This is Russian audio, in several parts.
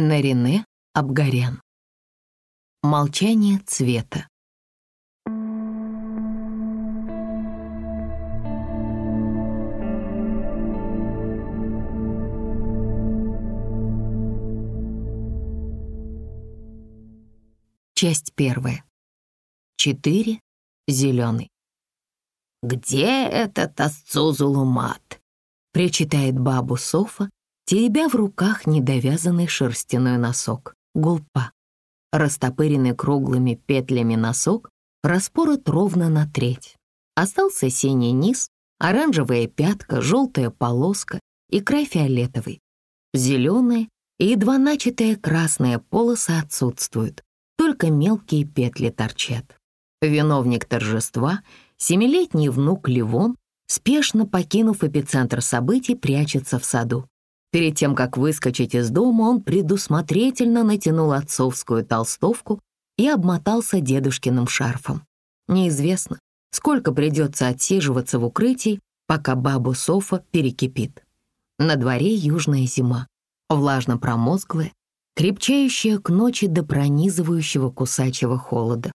Нарине Абгарян. Молчание цвета. Часть первая. Четыре. Зеленый. «Где этот Асцузулумат?» — причитает бабу Софа, теребя в руках недовязанный шерстяной носок, гулпа. Растопыренный круглыми петлями носок распорот ровно на треть. Остался синий низ, оранжевая пятка, желтая полоска и край фиолетовый. Зеленая и едва начатая красная полоса отсутствуют, только мелкие петли торчат. Виновник торжества, семилетний внук Ливон, спешно покинув эпицентр событий, прячется в саду. Перед тем, как выскочить из дома, он предусмотрительно натянул отцовскую толстовку и обмотался дедушкиным шарфом. Неизвестно, сколько придется отсиживаться в укрытии, пока бабу Софа перекипит. На дворе южная зима, влажно-промозглая, крепчающая к ночи до пронизывающего кусачего холода.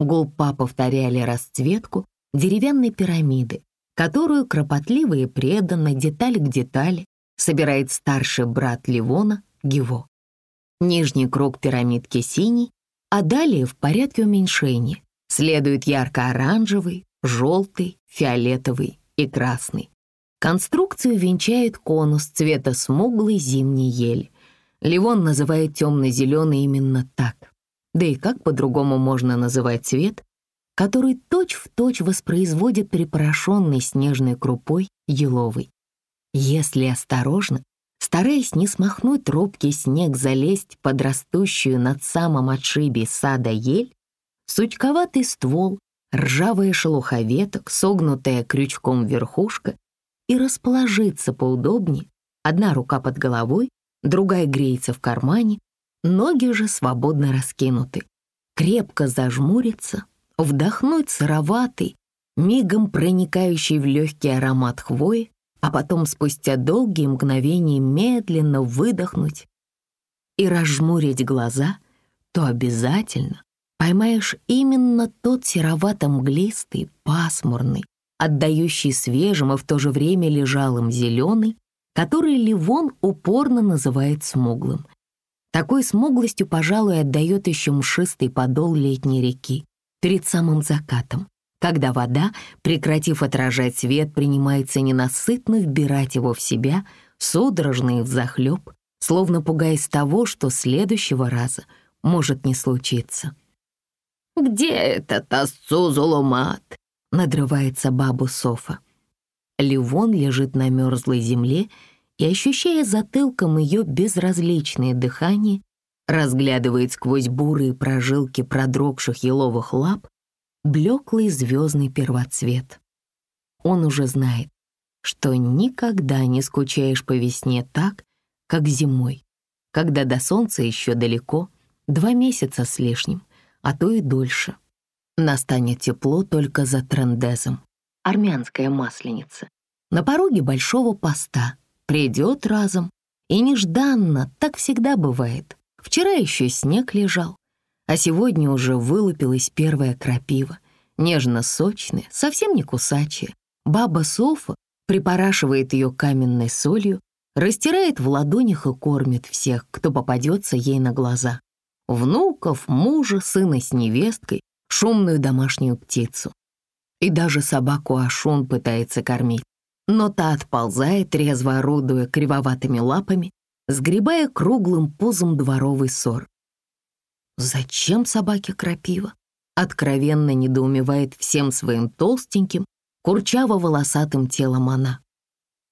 Гулпа повторяли расцветку деревянной пирамиды, которую кропотливо и преданно, деталь к детали, собирает старший брат Ливона Гиво. Нижний круг пирамидки синий, а далее в порядке уменьшения следует ярко-оранжевый, желтый, фиолетовый и красный. Конструкцию венчает конус цвета смуглой зимней ели. Ливон называет темно-зеленый именно так. Да и как по-другому можно называть цвет, который точь-в-точь точь воспроизводит припорошенный снежной крупой еловый. Если осторожно, стараясь не смахнуть робкий снег, залезть под растущую над самым отшибе сада ель, сучковатый ствол, ржавая шелуха веток, согнутая крючком верхушка и расположиться поудобнее, одна рука под головой, другая греется в кармане, ноги же свободно раскинуты, крепко зажмуриться, вдохнуть сыроватый, мигом проникающий в легкий аромат хвои, а потом спустя долгие мгновения медленно выдохнуть и разжмурить глаза, то обязательно поймаешь именно тот серовато-мглистый, пасмурный, отдающий свежим и в то же время лежалым зеленый, который Ливон упорно называет смуглым. Такой смуглостью, пожалуй, отдает еще мшистый подол летней реки перед самым закатом когда вода, прекратив отражать свет, принимается ненасытно вбирать его в себя, судорожно и взахлёб, словно пугаясь того, что следующего раза может не случиться. «Где этот Ассузулумат?» — надрывается бабу Софа. Ливон лежит на мерзлой земле и, ощущая затылком ее безразличное дыхание, разглядывает сквозь бурые прожилки продрогших еловых лап блеклый звездный первоцвет. Он уже знает, что никогда не скучаешь по весне так, как зимой, когда до солнца еще далеко, два месяца с лишним, а то и дольше. Настанет тепло только за трендезом. Армянская масленица. На пороге большого поста. Придет разом. И нежданно, так всегда бывает. Вчера еще снег лежал, а сегодня уже вылупилась первая крапива, нежно-сочная, совсем не кусачая. Баба Софа припорашивает ее каменной солью, растирает в ладонях и кормит всех, кто попадется ей на глаза. Внуков, мужа, сына с невесткой, шумную домашнюю птицу. И даже собаку Ашун пытается кормить. Но та отползает, резво орудуя кривоватыми лапами, сгребая круглым пузом дворовый сор. Зачем собаке крапива? Откровенно недоумевает всем своим толстеньким, курчаво-волосатым телом она.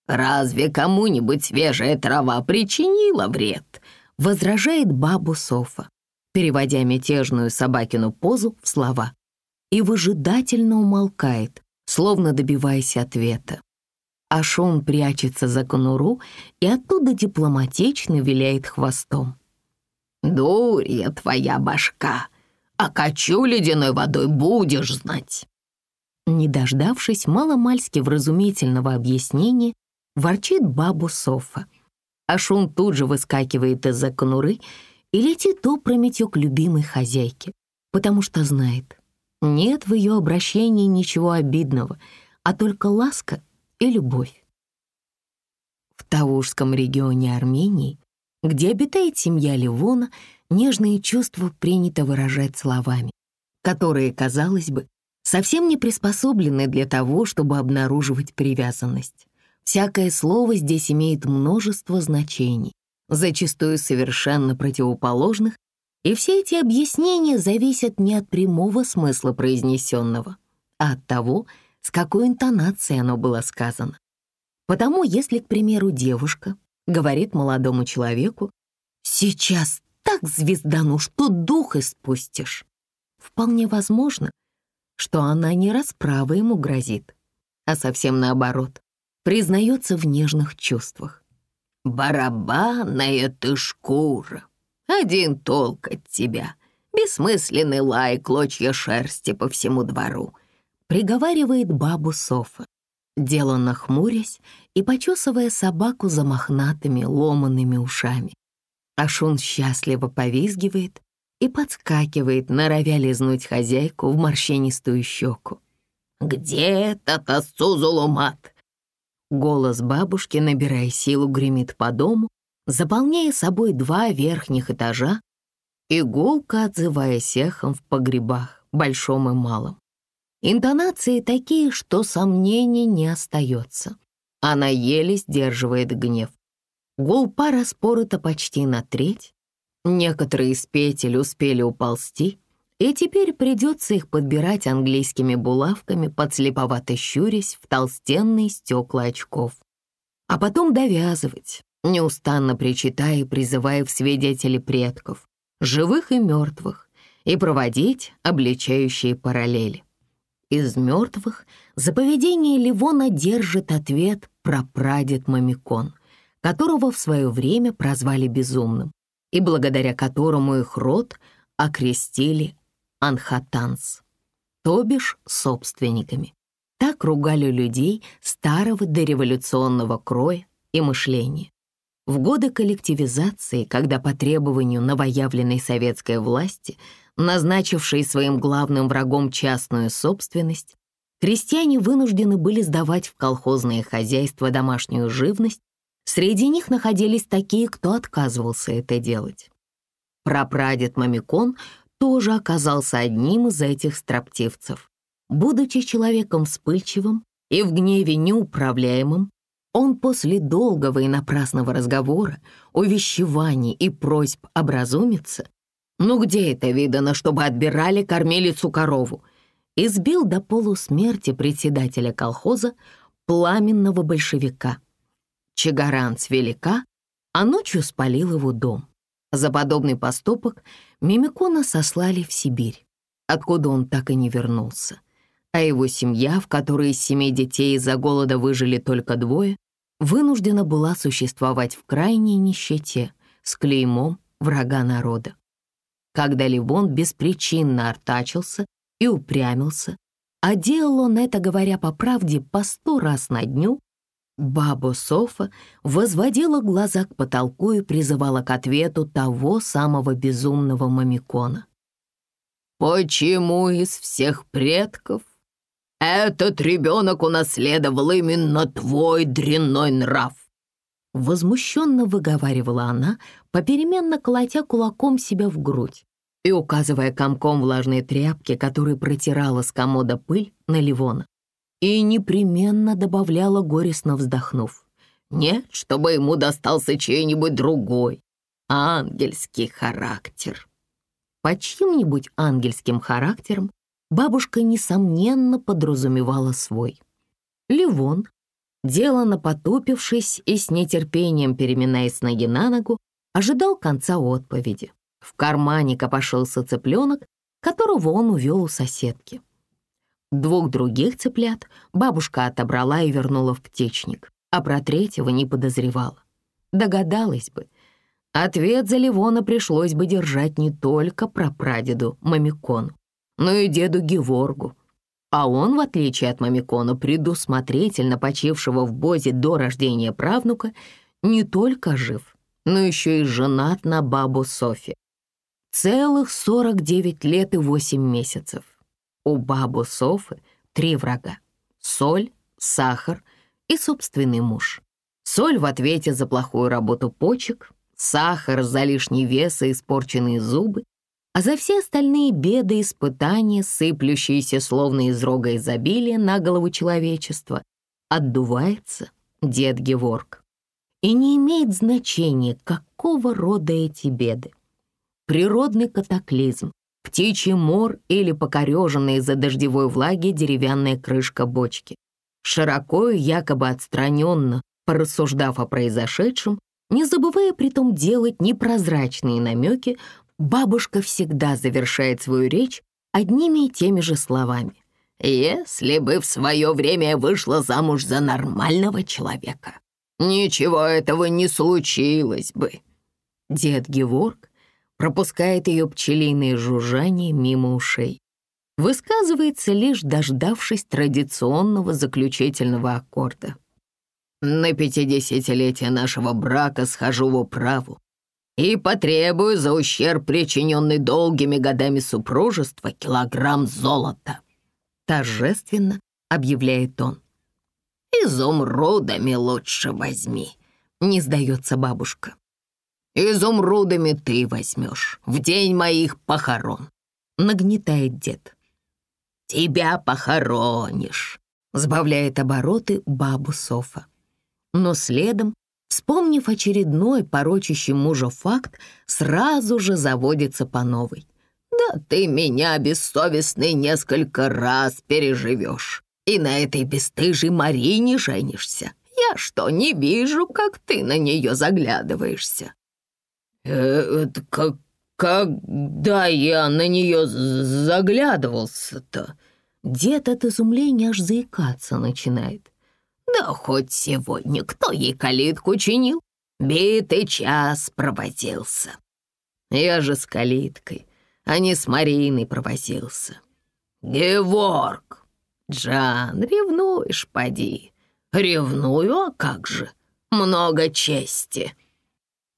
«Разве кому-нибудь свежая трава причинила вред?» возражает бабу Софа, переводя мятежную собакину позу в слова, и выжидательно умолкает, словно добиваясь ответа. Ашон прячется за конуру и оттуда дипломатично виляет хвостом. «Дурья твоя башка! А качу ледяной водой будешь знать!» Не дождавшись маломальски вразумительного объяснения, ворчит бабу Софа. а Шун тут же выскакивает из-за конуры и летит опрометью к любимой хозяйке, потому что знает, нет в ее обращении ничего обидного, а только ласка и любовь. В Таушском регионе Армении, где обитает семья Ливона, нежные чувства принято выражать словами, которые, казалось бы, совсем не приспособлены для того, чтобы обнаруживать привязанность. Всякое слово здесь имеет множество значений, зачастую совершенно противоположных, и все эти объяснения зависят не от прямого смысла произнесенного, а от того, с какой интонацией оно было сказано. Потому если, к примеру, девушка говорит молодому человеку «Сейчас так звездану, что дух испустишь», вполне возможно, что она не расправа ему грозит, а совсем наоборот, признается в нежных чувствах. «Барабанная ты шкура! Один толк от тебя! Бессмысленный лай, клочья шерсти по всему двору!» приговаривает бабу Софа, деланно хмурясь и почесывая собаку за мохнатыми ломанными ушами. Ашун счастливо повизгивает и подскакивает, норовя лизнуть хозяйку в морщинистую щеку. «Где этот Сузулумат?» Голос бабушки, набирая силу, гремит по дому, заполняя собой два верхних этажа и гулко отзываясь эхом в погребах, большом и малом. Интонации такие, что сомнений не остается. Она еле сдерживает гнев. Гул пара спорота почти на треть. Некоторые из петель успели уползти, и теперь придется их подбирать английскими булавками, подслеповато щурясь в толстенные стекла очков. А потом довязывать, неустанно причитая и призывая в свидетели предков, живых и мертвых, и проводить обличающие параллели. Из мертвых за поведение Ливона держит ответ прапрадед Мамикон, которого в свое время прозвали безумным, и благодаря которому их род окрестили анхатанс, то бишь собственниками. Так ругали людей старого дореволюционного кроя и мышления. В годы коллективизации, когда по требованию новоявленной советской власти, назначившей своим главным врагом частную собственность, крестьяне вынуждены были сдавать в колхозное хозяйство домашнюю живность, среди них находились такие, кто отказывался это делать. Прапрадед Мамикон тоже оказался одним из этих строптивцев. Будучи человеком вспыльчивым и в гневе неуправляемым, он после долгого и напрасного разговора, увещеваний и просьб образумиться, ну где это видано, чтобы отбирали кормилицу корову, избил до полусмерти председателя колхоза пламенного большевика. Чагаранц велика, а ночью спалил его дом. За подобный поступок Мимикона сослали в Сибирь, откуда он так и не вернулся. А его семья, в которой из семи детей из-за голода выжили только двое, вынуждена была существовать в крайней нищете с клеймом врага народа. Когда Ливон беспричинно артачился и упрямился, а делал он это, говоря по правде, по сто раз на дню, Баба Софа возводила глаза к потолку и призывала к ответу того самого безумного мамикона. «Почему из всех предков этот ребенок унаследовал именно твой дрянной нрав?» Возмущенно выговаривала она, попеременно колотя кулаком себя в грудь и указывая комком влажной тряпки, который протирала с комода пыль на Ливона и непременно добавляла, горестно вздохнув. «Нет, чтобы ему достался чей-нибудь другой, ангельский характер». По чьим-нибудь ангельским характером бабушка, несомненно, подразумевала свой. Ливон, делано потупившись и с нетерпением переминаясь ноги на ногу, ожидал конца отповеди. В кармане копошился цыпленок, которого он увел у соседки. Двух других цыплят бабушка отобрала и вернула в птичник, а про третьего не подозревала. Догадалась бы. Ответ за Ливона пришлось бы держать не только про прадеду Мамикону, но и деду Геворгу. А он, в отличие от Мамикона, предусмотрительно почившего в Бозе до рождения правнука, не только жив, но еще и женат на бабу Софи. Целых 49 лет и 8 месяцев. У бабу Софы три врага — соль, сахар и собственный муж. Соль в ответе за плохую работу почек, сахар за лишний вес и испорченные зубы, а за все остальные беды испытания, сыплющиеся словно из рога изобилия на голову человечества, отдувается дед Геворг. И не имеет значения, какого рода эти беды. Природный катаклизм, птичий мор или покореженная из-за дождевой влаги деревянная крышка бочки. Широко и якобы отстраненно, порассуждав о произошедшем, не забывая при том делать непрозрачные намеки, бабушка всегда завершает свою речь одними и теми же словами. «Если бы в свое время вышла замуж за нормального человека, ничего этого не случилось бы». Дед Геворг пропускает ее пчелиные жужжания мимо ушей. Высказывается лишь дождавшись традиционного заключительного аккорда. «На пятидесятилетие нашего брака схожу в управу и потребую за ущерб, причиненный долгими годами супружества, килограмм золота», торжественно объявляет он. «Изумрудами лучше возьми», — не сдается бабушка. Изумрудами ты возьмешь в день моих похорон», — нагнетает дед. «Тебя похоронишь», — сбавляет обороты бабу Софа. Но следом, вспомнив очередной порочащий мужа факт, сразу же заводится по новой. «Да ты меня, бессовестный, несколько раз переживешь, и на этой бесстыжей Марине женишься. Я что, не вижу, как ты на нее заглядываешься?» Э, как, когда я на нее заглядывался-то?» Дед от изумления аж заикаться начинает. «Да хоть сегодня кто ей калитку чинил? Битый час провозился. Я же с калиткой, а не с Мариной провозился. Геворг! Джан, ревнуешь, поди. Ревную, а как же? Много чести».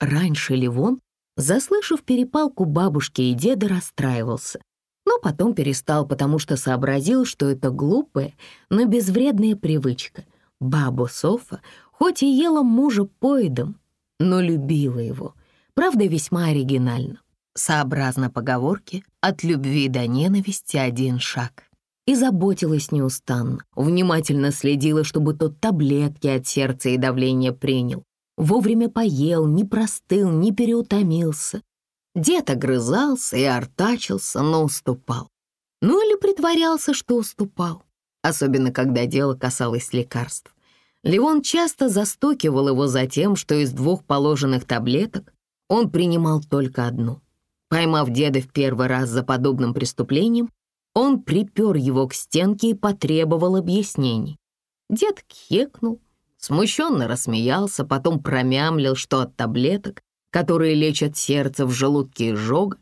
Раньше Ливон, заслышав перепалку бабушки и деда, расстраивался, но потом перестал, потому что сообразил, что это глупая, но безвредная привычка. Баба Софа хоть и ела мужа поедом, но любила его, правда, весьма оригинально. Сообразно поговорке «от любви до ненависти один шаг» и заботилась неустанно, внимательно следила, чтобы тот таблетки от сердца и давления принял, Вовремя поел, не простыл, не переутомился. Дед огрызался и артачился, но уступал. Ну или притворялся, что уступал. Особенно, когда дело касалось лекарств. Левон часто застукивал его за тем, что из двух положенных таблеток он принимал только одну. Поймав деда в первый раз за подобным преступлением, он припер его к стенке и потребовал объяснений. Дед кхекнул, Смущенно рассмеялся, потом промямлил, что от таблеток, которые лечат сердце в желудке изжога,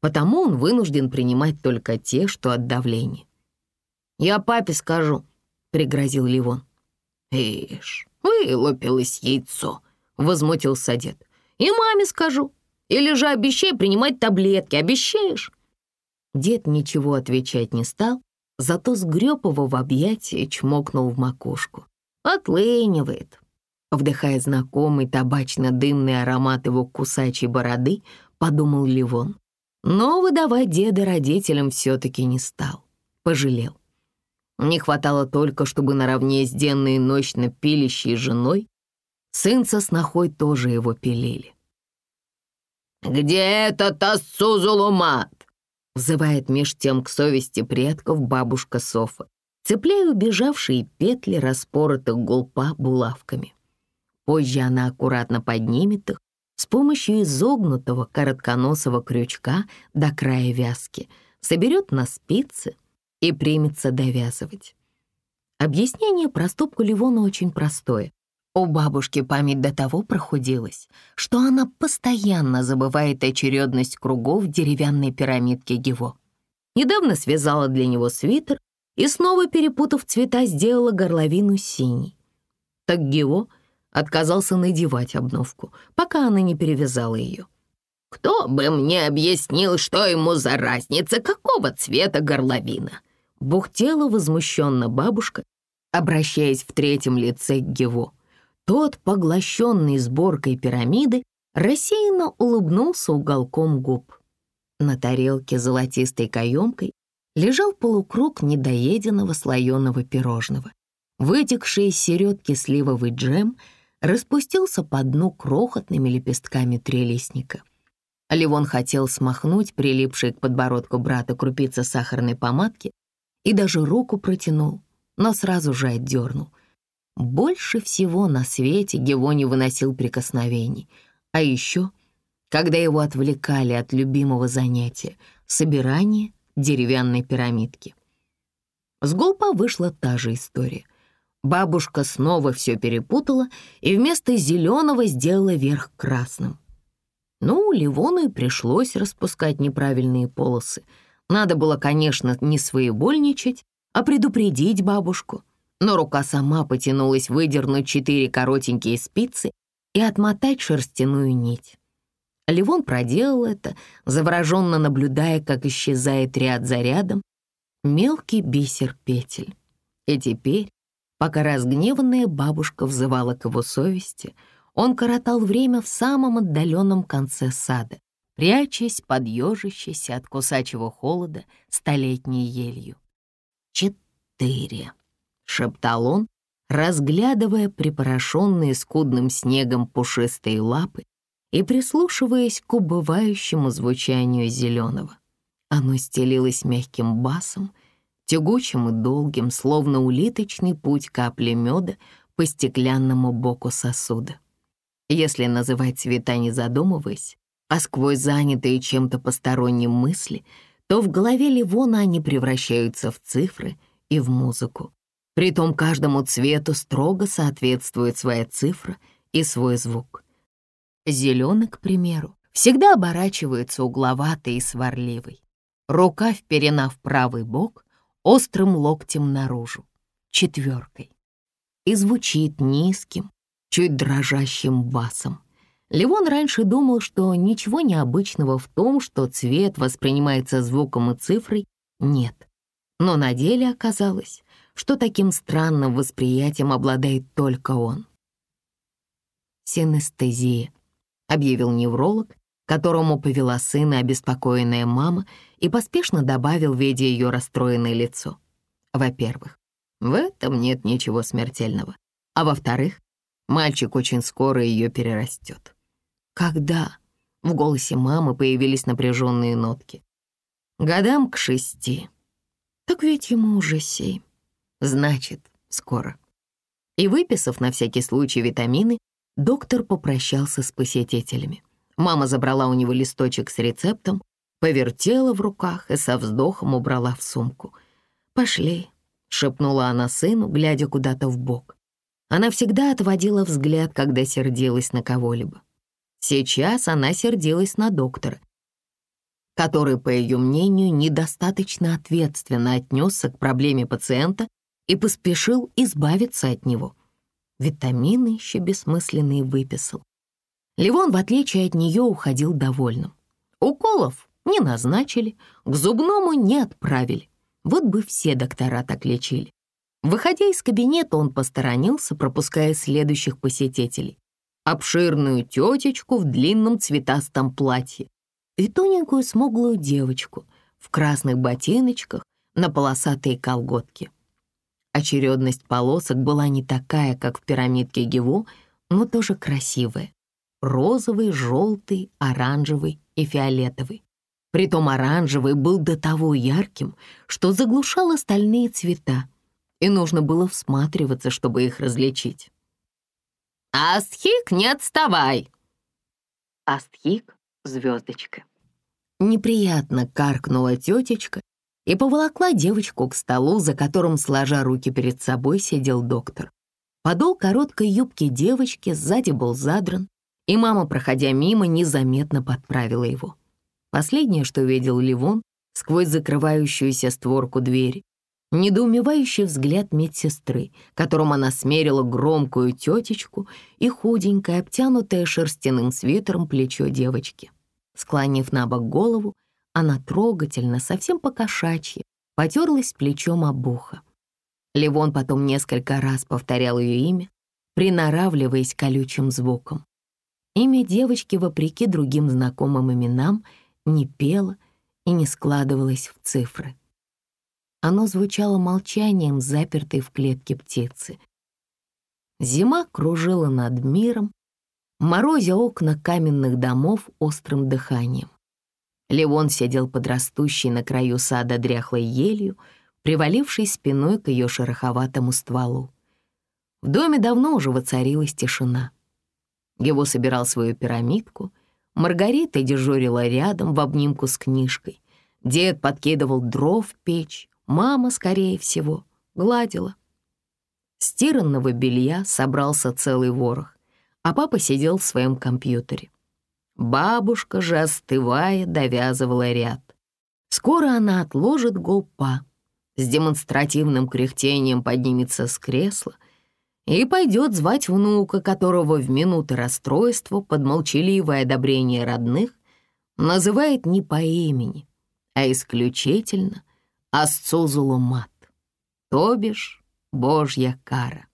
потому он вынужден принимать только те, что от давления. «Я папе скажу», — пригрозил Ливон. «Ишь, вылупилось яйцо», — возмутился дед. «И маме скажу. Или же обещай принимать таблетки, обещаешь?» Дед ничего отвечать не стал, зато сгреб его в объятия и чмокнул в макушку. Отлынивает. Вдыхая знакомый табачно-дымный аромат его кусачей бороды, подумал Ливон. Но выдавать деда родителям все-таки не стал. Пожалел. Не хватало только, чтобы наравне с денной ночно пилищей женой сын со снохой тоже его пилили. «Где этот Ассузулумат?» взывает меж тем к совести предков бабушка Софа цепляя убежавшие петли распоротых гулпа булавками. Позже она аккуратно поднимет их с помощью изогнутого коротконосого крючка до края вязки, соберет на спицы и примется довязывать. Объяснение про ступку Ливона очень простое. У бабушки память до того прохудилась, что она постоянно забывает очередность кругов деревянной пирамидки Гево. Недавно связала для него свитер и снова, перепутав цвета, сделала горловину синей. Так Гео отказался надевать обновку, пока она не перевязала ее. «Кто бы мне объяснил, что ему за разница, какого цвета горловина?» Бухтела возмущенно бабушка, обращаясь в третьем лице к Гево. Тот, поглощенный сборкой пирамиды, рассеянно улыбнулся уголком губ. На тарелке золотистой каемкой лежал полукруг недоеденного слоеного пирожного. Вытекший из середки сливовый джем распустился по дну крохотными лепестками трелистника — Ливон хотел смахнуть прилипшие к подбородку брата крупицы сахарной помадки и даже руку протянул, но сразу же отдернул. Больше всего на свете Гево не выносил прикосновений. А еще, когда его отвлекали от любимого занятия — собирания деревянной пирамидки. С Голпа вышла та же история. Бабушка снова все перепутала и вместо зеленого сделала верх красным. Ну, Ливону и пришлось распускать неправильные полосы. Надо было, конечно, не своевольничать, а предупредить бабушку. Но рука сама потянулась выдернуть четыре коротенькие спицы и отмотать шерстяную нить. Ливон проделал это, завороженно наблюдая, как исчезает ряд за рядом мелкий бисер петель. И теперь, пока разгневанная бабушка взывала к его совести — он коротал время в самом отдаленном конце сада, прячась под ежащейся от кусачего холода столетней елью. «Четыре», — шептал он, разглядывая припорошенные скудным снегом пушистые лапы и прислушиваясь к убывающему звучанию зеленого. Оно стелилось мягким басом, тягучим и долгим, словно улиточный путь капли меда по стеклянному боку сосуда. Если называть цвета не задумываясь, а сквозь занятые чем-то посторонним мысли, то в голове Ливона они превращаются в цифры и в музыку. Притом каждому цвету строго соответствует своя цифра и свой звук. Зеленый, к примеру, всегда оборачивается угловатой и сварливой. Рука вперена в правый бок, острым локтем наружу, четверкой. И звучит низким, чуть дрожащим басом. Левон раньше думал, что ничего необычного в том, что цвет воспринимается звуком и цифрой, нет. Но на деле оказалось, что таким странным восприятием обладает только он. «Синестезия», — объявил невролог, которому повела сына обеспокоенная мама и поспешно добавил, видя ее расстроенное лицо. Во-первых, в этом нет ничего смертельного. А во-вторых, Мальчик очень скоро ее перерастет. Когда? В голосе мамы появились напряженные нотки. Годам к шести. Так ведь ему уже семь. Значит, скоро. И выписав на всякий случай витамины, доктор попрощался с посетителями. Мама забрала у него листочек с рецептом, повертела в руках и со вздохом убрала в сумку. «Пошли», — шепнула она сыну, глядя куда-то в бок. Она всегда отводила взгляд, когда сердилась на кого-либо. Сейчас она сердилась на доктора, который, по ее мнению, недостаточно ответственно отнесся к проблеме пациента и поспешил избавиться от него. Витамины еще бессмысленные выписал. Ливон, в отличие от нее, уходил довольным. Уколов не назначили, к зубному не отправили. Вот бы все доктора так лечили. Выходя из кабинета, он посторонился, пропуская следующих посетителей. Обширную тетечку в длинном цветастом платье и тоненькую смуглую девочку в красных ботиночках на полосатые колготки. Очередность полосок была не такая, как в пирамидке Гево, но тоже красивая. Розовый, желтый, оранжевый и фиолетовый. Притом оранжевый был до того ярким, что заглушал остальные цвета, и нужно было всматриваться, чтобы их различить. «Астхик, не отставай!» Астхик — звездочка. Неприятно каркнула тетечка и поволокла девочку к столу, за которым, сложа руки перед собой, сидел доктор. Подол короткой юбки девочки сзади был задран, и мама, проходя мимо, незаметно подправила его. Последнее, что видел Ливон сквозь закрывающуюся створку двери, недоумевающий взгляд медсестры, которым она смерила громкую тетечку и худенькое, обтянутое шерстяным свитером плечо девочки. Склонив на бок голову, она трогательно, совсем по-кошачьи, потерлась плечом об ухо. Левон потом несколько раз повторял ее имя, приноравливаясь колючим звуком. Имя девочки, вопреки другим знакомым именам, не пело и не складывалось в цифры. Оно звучало молчанием, запертой в клетке птицы. Зима кружила над миром, морозя окна каменных домов острым дыханием. Левон сидел под растущей на краю сада дряхлой елью, привалившись спиной к ее шероховатому стволу. В доме давно уже воцарилась тишина. Его собирал свою пирамидку, Маргарита дежурила рядом в обнимку с книжкой. Дед подкидывал дров в печь, Мама, скорее всего, гладила. Стиранного белья собрался целый ворох, а папа сидел в своем компьютере. Бабушка же, остывая, довязывала ряд. Скоро она отложит голпа, с демонстративным кряхтением поднимется с кресла и пойдет звать внука, которого в минуты расстройства под молчаливое одобрение родных называет не по имени, а исключительно — Асцузулумат, то бишь Божья кара.